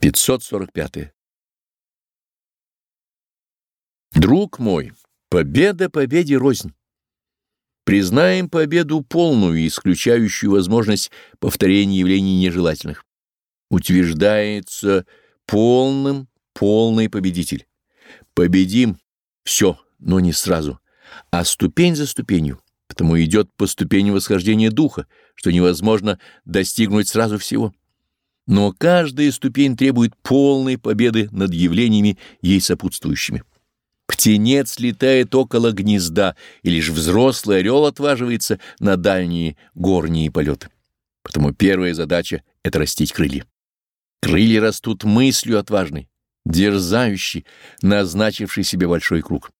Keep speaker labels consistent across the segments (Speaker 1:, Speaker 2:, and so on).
Speaker 1: 545. Друг мой, победа победе рознь. Признаем победу полную и исключающую возможность повторения явлений нежелательных. Утверждается полным, полный победитель. Победим все, но не сразу, а ступень за ступенью, потому идет по ступени восхождения духа, что невозможно достигнуть сразу всего. Но каждая ступень требует полной победы над явлениями ей сопутствующими. Птенец летает около гнезда, и лишь взрослый орел отваживается на дальние горние полеты. Потому первая задача — это растить крылья. Крылья растут мыслью отважной, дерзающей, назначившей себе большой круг.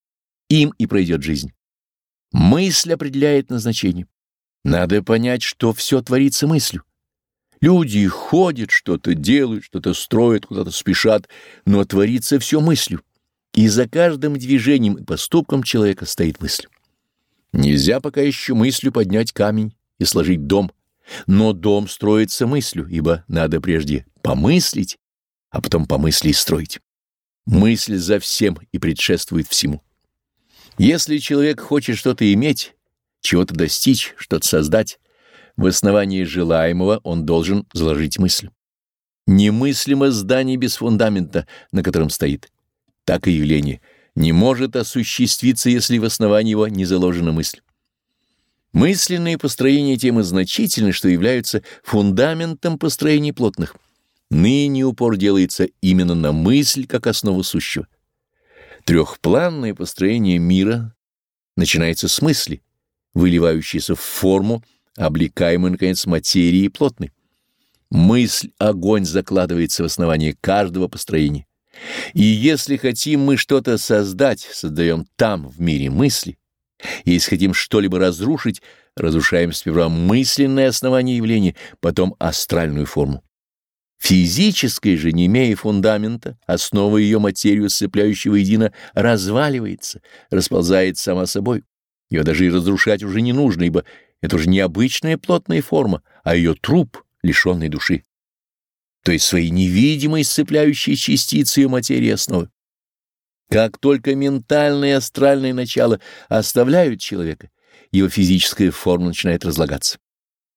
Speaker 1: Им и пройдет жизнь. Мысль определяет назначение. Надо понять, что все творится мыслью. Люди ходят, что-то делают, что-то строят, куда-то спешат, но творится все мыслью. И за каждым движением и поступком человека стоит мысль. Нельзя пока еще мыслью поднять камень и сложить дом, но дом строится мыслью, ибо надо прежде помыслить, а потом помысли и строить. Мысль за всем и предшествует всему. Если человек хочет что-то иметь, чего-то достичь, что-то создать, в основании желаемого он должен заложить мысль. Немыслимо здание без фундамента, на котором стоит. Так и явление не может осуществиться, если в основании его не заложена мысль. Мысленные построения темы значительны, что являются фундаментом построений плотных. Ныне упор делается именно на мысль как основу сущего. Трехпланное построение мира начинается с мысли, выливающейся в форму, облекаемый, наконец, материей плотной. Мысль — огонь закладывается в основание каждого построения. И если хотим мы что-то создать, создаем там, в мире мысли. И если хотим что-либо разрушить, разрушаем сперва мысленное основание явления, потом астральную форму. Физическое же, не имея фундамента, основа ее материю, сцепляющего едино, разваливается, расползается сама собой. Ее даже и разрушать уже не нужно, ибо это уже не обычная плотная форма, а ее труп, лишенный души. То есть свои невидимые сцепляющие частицы ее материи основы. Как только ментальное и астральное начало оставляют человека, его физическая форма начинает разлагаться.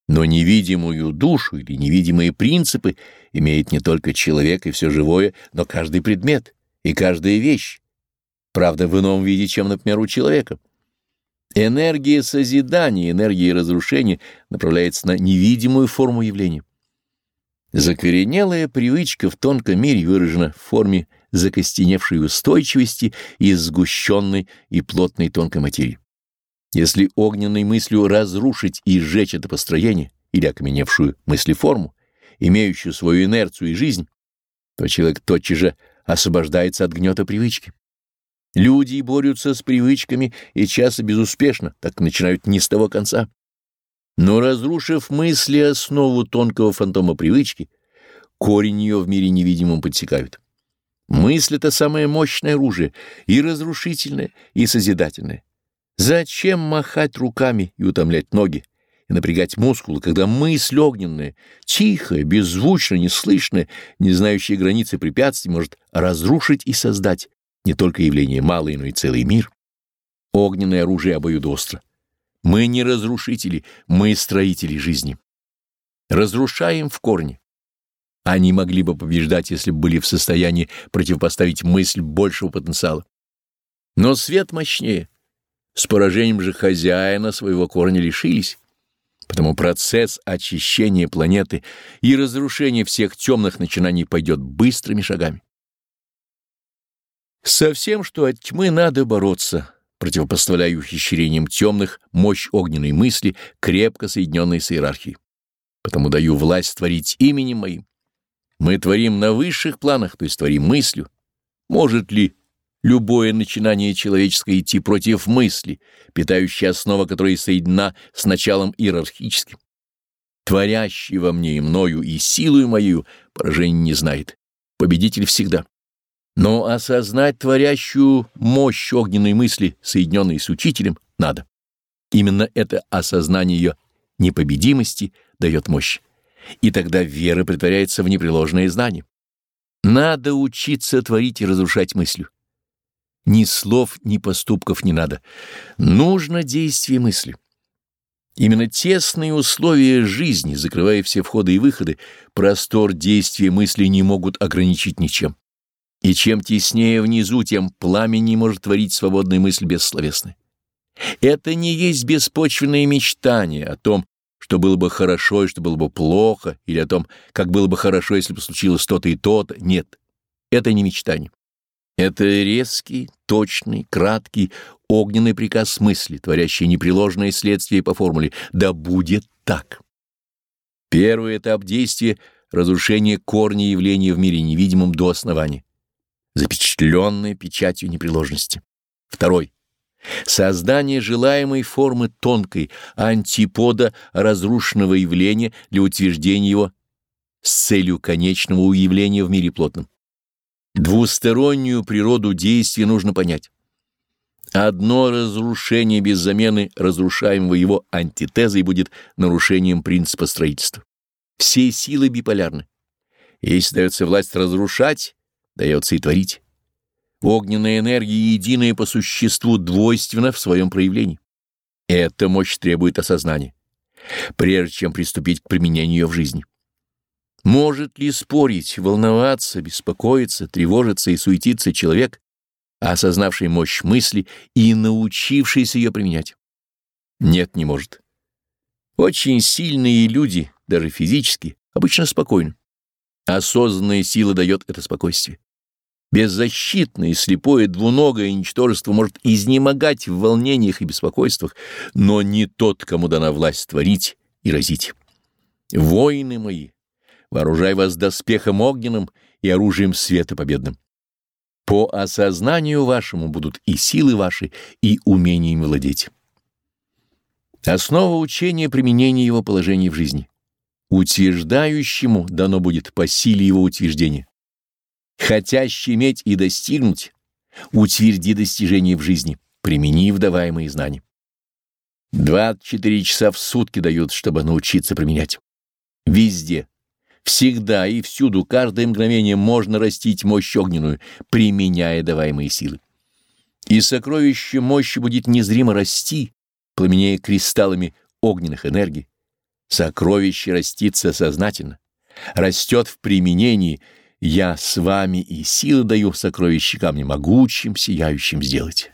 Speaker 1: Но невидимую душу или невидимые принципы имеет не только человек и все живое, но каждый предмет и каждая вещь. Правда, в ином виде, чем, например, у человека. Энергия созидания, энергия разрушения направляется на невидимую форму явления. Закоренелая привычка в тонком мире выражена в форме закостеневшей устойчивости и сгущенной и плотной тонкой материи. Если огненной мыслью разрушить и сжечь это построение или окаменевшую мыслеформу, имеющую свою инерцию и жизнь, то человек тотчас же освобождается от гнета привычки. Люди борются с привычками и часто безуспешно, так начинают не с того конца. Но разрушив мысли основу тонкого фантома привычки, корень ее в мире невидимом подсекают. Мысль — это самое мощное оружие, и разрушительное, и созидательное. Зачем махать руками и утомлять ноги, и напрягать мускулы, когда мысль огненная, тихая, беззвучная, неслышная, не знающая границы препятствий, может разрушить и создать не только явление малое, но и целый мир. Огненное оружие обоюдостро. Мы не разрушители, мы строители жизни. Разрушаем в корне. Они могли бы побеждать, если бы были в состоянии противопоставить мысль большего потенциала. Но свет мощнее. С поражением же хозяина своего корня лишились. Потому процесс очищения планеты и разрушения всех темных начинаний пойдет быстрыми шагами. Со всем, что от тьмы надо бороться, противопоставляя ухищрениям темных мощь огненной мысли, крепко соединенной с иерархией. Потому даю власть творить именем моим. Мы творим на высших планах, то есть творим мыслью. Может ли любое начинание человеческое идти против мысли, питающей основа которой соединена с началом иерархическим? Творящий во мне и мною, и силою мою поражение не знает. Победитель всегда. Но осознать творящую мощь огненной мысли, соединенной с учителем, надо. Именно это осознание ее непобедимости дает мощь. И тогда вера притворяется в непреложное знание. Надо учиться творить и разрушать мыслью. Ни слов, ни поступков не надо. Нужно действие мысли. Именно тесные условия жизни, закрывая все входы и выходы, простор действия мысли не могут ограничить ничем. И чем теснее внизу, тем пламень не может творить свободную мысль бессловесной. Это не есть беспочвенное мечтание о том, что было бы хорошо и что было бы плохо, или о том, как было бы хорошо, если бы случилось то-то и то-то. Нет, это не мечтание. Это резкий, точный, краткий, огненный приказ мысли, творящий непреложное следствие по формуле «да будет так». Первый этап действия — разрушение корня явления в мире невидимом до основания, запечатленное печатью непреложности. Второй — создание желаемой формы тонкой, антипода разрушенного явления для утверждения его с целью конечного уявления в мире плотном. Двустороннюю природу действия нужно понять. Одно разрушение без замены разрушаемого его антитезой будет нарушением принципа строительства. Все силы биполярны. Если дается власть разрушать, дается и творить. Огненная энергия единая по существу двойственна в своем проявлении. Эта мощь требует осознания, прежде чем приступить к применению ее в жизни. Может ли спорить, волноваться, беспокоиться, тревожиться и суетиться человек, осознавший мощь мысли и научившийся ее применять? Нет, не может. Очень сильные люди, даже физически, обычно спокойны. Осознанная сила дает это спокойствие. Беззащитное, слепое, двуногое ничтожество может изнемогать в волнениях и беспокойствах, но не тот, кому дана власть творить и разить. Воины мои, вооружай вас доспехом огненным и оружием света победным. По осознанию вашему будут и силы ваши, и умением владеть. Основа учения — применение его положений в жизни. Утверждающему дано будет по силе его утверждения. Хотящий иметь и достигнуть, утверди достижение в жизни, применив даваемые знания. 24 часа в сутки дают, чтобы научиться применять. Везде, Всегда и всюду, каждое мгновение можно растить мощь огненную, применяя даваемые силы. И сокровище мощи будет незримо расти, пламенея кристаллами огненных энергий. Сокровище растится сознательно, растет в применении. Я с вами и силы даю сокровище камня могучим, сияющим сделать.